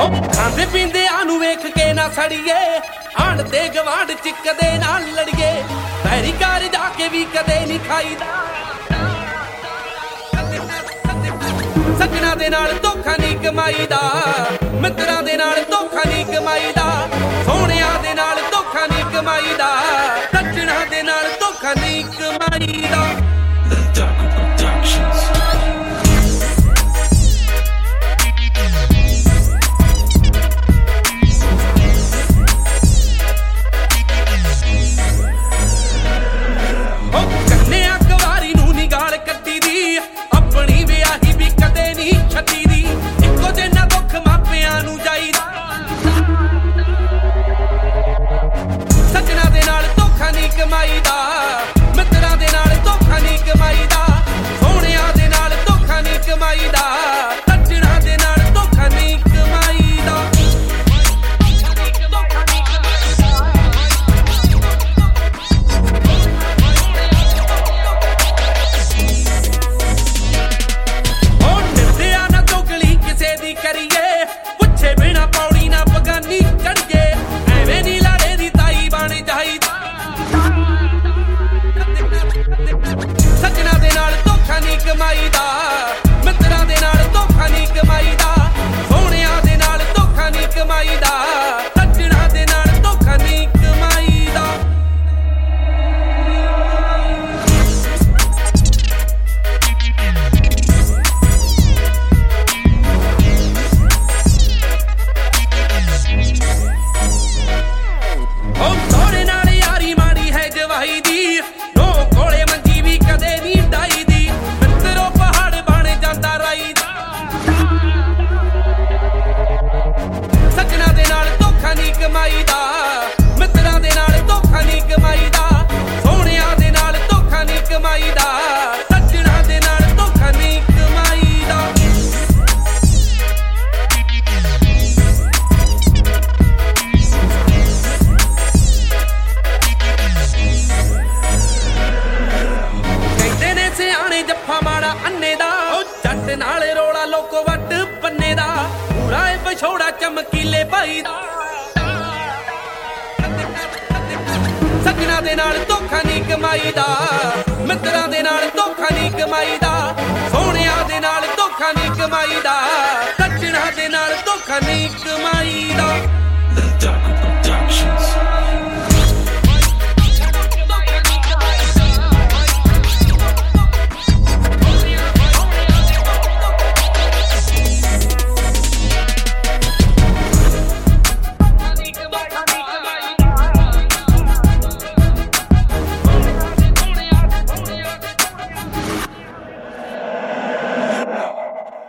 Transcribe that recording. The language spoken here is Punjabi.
ਖਾਂਦੇ ਪੀਂਦਿਆਂ ਨੂੰ ਵੇਖ ਕੇ ਨਾ ਸੜੀਏ ਆਣ ਤੇ ਗਵਾਂਢ ਚ ਕਦੇ ਲੜੀਏ, ਪੈਰੀ ਘਰ ਜਾ ਕੇ ਵੀ ਕਦੇ ਨਹੀਂ ਖਾਈਦਾ। ਸੱਜਣਾ ਦੇ ਨਾਲ ਧੋਖਾ ਨਹੀਂ ਕਮਾਈਦਾ, ਮਿੱਤਰਾਂ ਦੇ ਨਾਲ ਧੋਖਾ ਨਹੀਂ ਕਮਾਈਦਾ, ਸੋਹਣਿਆਂ ਦੇ ਨਾਲ ਧੋਖਾ ਨਹੀਂ ਕਮਾਈਦਾ, ਸੱਜਣਾ ਦੇ ਨਾਲ ਧੋਖਾ ਨਹੀਂ ਕਮਾਈਦਾ। ਕਮਾਈਦਾ ਜੱਫਾ ਅੰਨੇ ਦਾ। ਉਹ ਜੱਟ ਨਾਲ ਰੋਲਾ ਲੋਕੋ ਵੱਟ ਪੰਨੇ ਦਾ। ਪੂਰਾ ਏ ਵਿਛੋੜਾ ਚਮਕੀਲੇ ਭਾਈ ਦਾ। ਸੱਜਣਾ ਦੇ ਨਾਲ ਧੋਖਾ ਨਹੀਂ ਕਮਾਈਦਾ ਮਿੱਤਰਾਂ ਦੇ ਨਾਲ ਧੋਖਾ ਨਹੀਂ ਕਮਾਈਦਾ ਸੋਹਣਿਆਂ ਦੇ ਨਾਲ ਧੋਖਾ ਨਹੀਂ ਕਮਾਈਦਾ